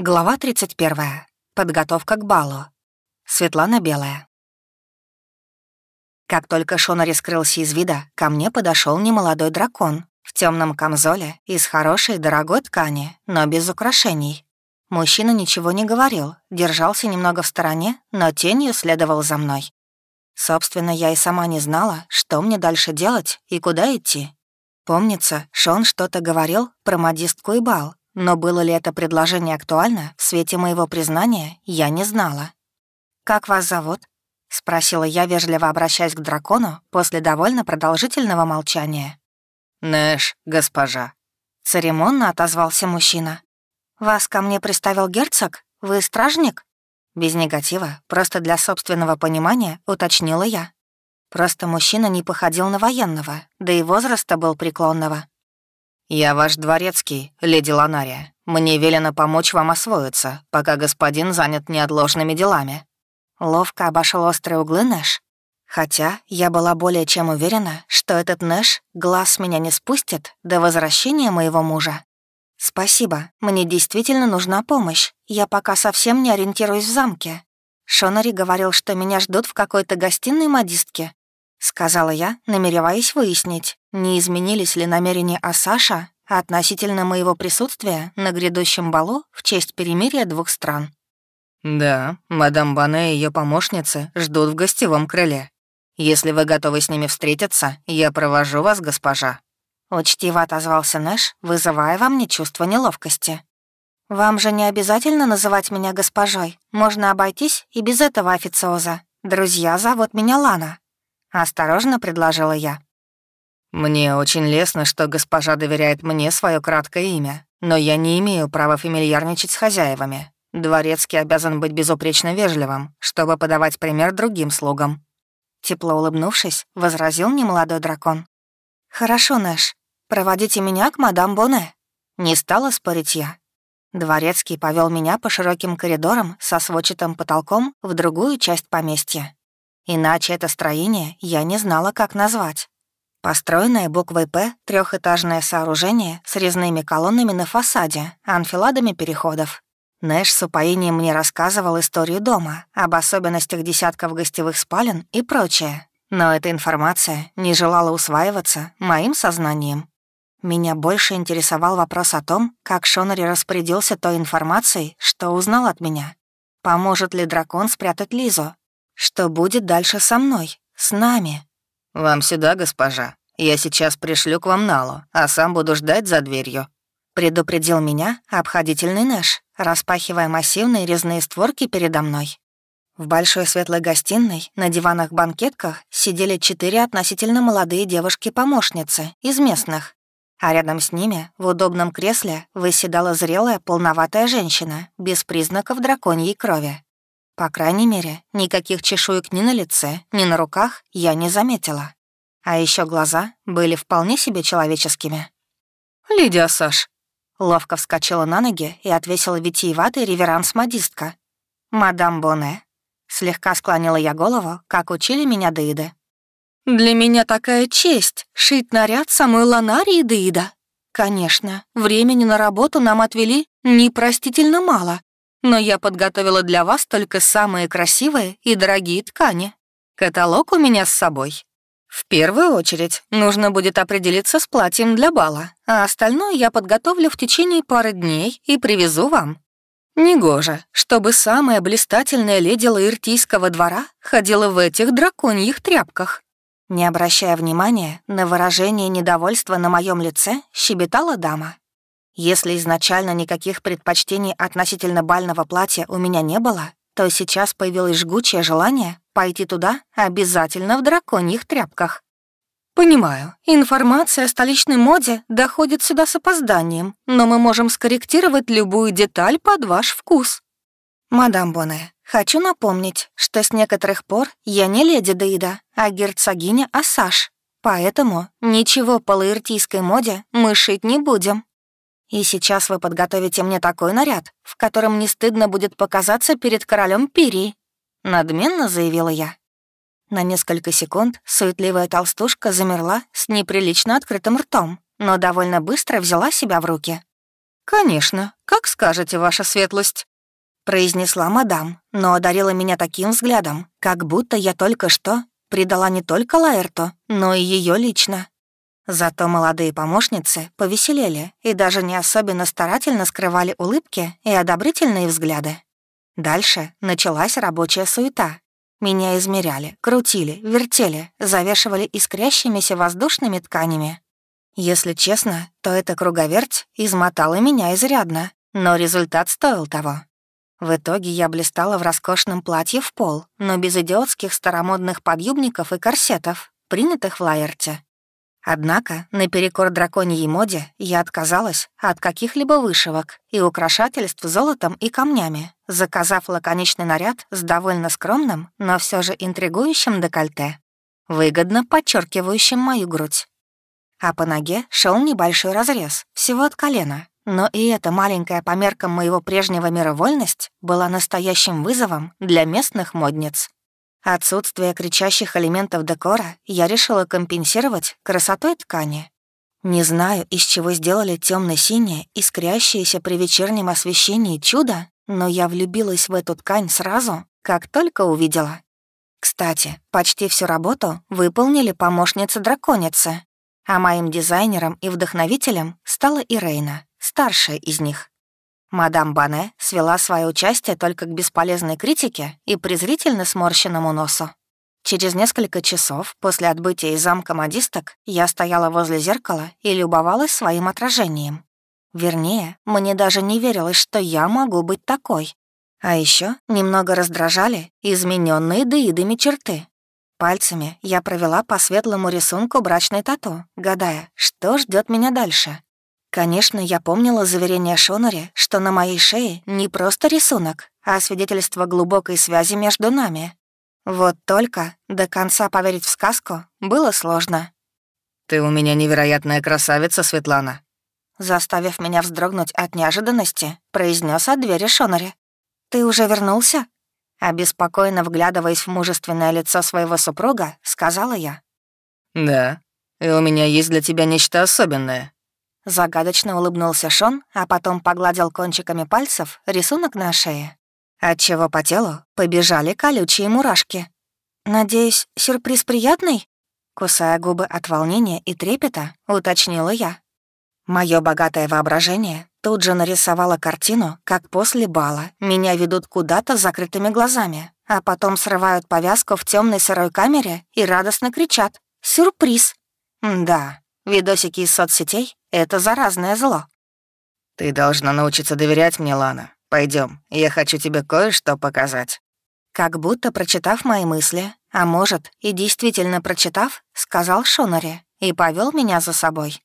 Глава 31. Подготовка к балу. Светлана Белая. Как только Шонари скрылся из вида, ко мне подошел немолодой дракон в темном камзоле из хорошей дорогой ткани, но без украшений. Мужчина ничего не говорил, держался немного в стороне, но тенью следовал за мной. Собственно, я и сама не знала, что мне дальше делать и куда идти. Помнится, Шон что-то говорил про модистку и бал, но было ли это предложение актуально в свете моего признания, я не знала. «Как вас зовут?» — спросила я, вежливо обращаясь к дракону после довольно продолжительного молчания. «Нэш, госпожа», — церемонно отозвался мужчина. «Вас ко мне приставил герцог? Вы стражник?» Без негатива, просто для собственного понимания, уточнила я. Просто мужчина не походил на военного, да и возраста был преклонного. «Я ваш дворецкий, леди Ланария. Мне велено помочь вам освоиться, пока господин занят неотложными делами». Ловко обошел острые углы Нэш. Хотя я была более чем уверена, что этот Нэш глаз меня не спустит до возвращения моего мужа. «Спасибо, мне действительно нужна помощь. Я пока совсем не ориентируюсь в замке. Шонари говорил, что меня ждут в какой-то гостиной модистки. — сказала я, намереваясь выяснить, не изменились ли намерения Асаша относительно моего присутствия на грядущем балу в честь перемирия двух стран. «Да, мадам Бане и ее помощницы ждут в гостевом крыле. Если вы готовы с ними встретиться, я провожу вас, госпожа». Учтиво отозвался Нэш, вызывая во мне чувство неловкости. «Вам же не обязательно называть меня госпожой. Можно обойтись и без этого официоза. Друзья зовут меня Лана». — осторожно предложила я. «Мне очень лестно, что госпожа доверяет мне свое краткое имя, но я не имею права фамильярничать с хозяевами. Дворецкий обязан быть безупречно вежливым, чтобы подавать пример другим слугам». Тепло улыбнувшись, возразил немолодой дракон. «Хорошо, Нэш, проводите меня к мадам Боне». Не стала спорить я. Дворецкий повел меня по широким коридорам со сводчатым потолком в другую часть поместья. Иначе это строение я не знала, как назвать. Построенное буквой «П» трехэтажное сооружение с резными колоннами на фасаде, анфиладами переходов. Нэш с упоением мне рассказывал историю дома, об особенностях десятков гостевых спален и прочее. Но эта информация не желала усваиваться моим сознанием. Меня больше интересовал вопрос о том, как Шонари распорядился той информацией, что узнал от меня. Поможет ли дракон спрятать Лизу, что будет дальше со мной, с нами? «Вам сюда, госпожа. Я сейчас пришлю к вам Налу, а сам буду ждать за дверью», — предупредил меня обходительный Нэш, распахивая массивные резные створки передо мной. В большой светлой гостиной на диванах-банкетках сидели четыре относительно молодые девушки-помощницы из местных, а рядом с ними в удобном кресле выседала зрелая полноватая женщина без признаков драконьей крови. По крайней мере, никаких чешуек ни на лице, ни на руках я не заметила. А еще глаза были вполне себе человеческими. «Лидия Саш», Ловко вскочила на ноги и отвесила витиеватый реверанс модистка. «Мадам Боне». Слегка склонила я голову, как учили меня Деиды. «Для меня такая честь — шить наряд самой Ланарии Деида. Конечно, времени на работу нам отвели непростительно мало, но я подготовила для вас только самые красивые и дорогие ткани. Каталог у меня с собой. В первую очередь нужно будет определиться с платьем для бала, а остальное я подготовлю в течение пары дней и привезу вам. Негоже, чтобы самая блистательная леди Лаиртийского двора ходила в этих драконьих тряпках. Не обращая внимания на выражение недовольства на моем лице, щебетала дама. Если изначально никаких предпочтений относительно бального платья у меня не было, то сейчас появилось жгучее желание пойти туда обязательно в драконьих тряпках. «Понимаю, информация о столичной моде доходит сюда с опозданием, но мы можем скорректировать любую деталь под ваш вкус». «Мадам Боне, хочу напомнить, что с некоторых пор я не леди Даида, а герцогиня Асаш, поэтому ничего по лаиртийской моде мы шить не будем». И сейчас вы подготовите мне такой наряд, в котором не стыдно будет показаться перед королем Пирии», — надменно заявила я. На несколько секунд суетливая толстушка замерла с неприлично открытым ртом, но довольно быстро взяла себя в руки. «Конечно, как скажете, ваша светлость», — произнесла мадам, но одарила меня таким взглядом, как будто я только что предала не только Лаэрту, но и ее лично. Зато молодые помощницы повеселели и даже не особенно старательно скрывали улыбки и одобрительные взгляды. Дальше началась рабочая суета. Меня измеряли, крутили, вертели, завешивали искрящимися воздушными тканями. Если честно, то эта круговерть измотала меня изрядно, но результат стоил того. В итоге я блистала в роскошном платье в пол, но без идиотских старомодных подъюбников и корсетов, принятых в Лаерте. Однако, наперекор драконьей моде, я отказалась от каких-либо вышивок и украшательств золотом и камнями, заказав лаконичный наряд с довольно скромным, но все же интригующим декольте, выгодно подчеркивающим мою грудь а по ноге шел небольшой разрез, всего от колена. Но и эта маленькая по меркам моего прежнего мира вольность была настоящим вызовом для местных модниц. Отсутствие кричащих элементов декора я решила компенсировать красотой ткани. Не знаю, из чего сделали темно синее искрящееся при вечернем освещении чудо, но я влюбилась в эту ткань сразу, как только увидела. Кстати, почти всю работу выполнили помощницы-драконицы, а моим дизайнером и вдохновителем стала Ирейна, старшая из них. Мадам Бане свела свое участие только к бесполезной критике и презрительно сморщенному носу. Через несколько часов после отбытия из замка модисток я стояла возле зеркала и любовалась своим отражением. Вернее, мне даже не верилось, что я могу быть такой. А еще немного раздражали измененные деидами черты, Пальцами я провела по светлому рисунку брачной тату, гадая, что ждет меня дальше. Конечно, я помнила заверение Шонари, что на моей шее не просто рисунок, а свидетельство глубокой связи между нами. Вот только до конца поверить в сказку было сложно. «Ты у меня невероятная красавица, Светлана», заставив меня вздрогнуть от неожиданности, произнес от двери Шонари. «Ты уже вернулся?» Обеспокоенно вглядываясь в мужественное лицо своего супруга, сказала я. «Да, и у меня есть для тебя нечто особенное». Загадочно улыбнулся Шон, а потом погладил кончиками пальцев рисунок на шее, отчего по телу побежали колючие мурашки. «Надеюсь, сюрприз приятный?» Кусая губы от волнения и трепета, уточнила я. Мое богатое воображение тут же нарисовало картину, как после бала меня ведут куда-то с закрытыми глазами, а потом срывают повязку в темной сырой камере и радостно кричат «Сюрприз!». Да, видосики из соцсетей — это заразное зло. «Ты должна научиться доверять мне, Лана. Пойдем, я хочу тебе кое-что показать». Как будто прочитав мои мысли, а может, и действительно прочитав, сказал Шонари и повел меня за собой.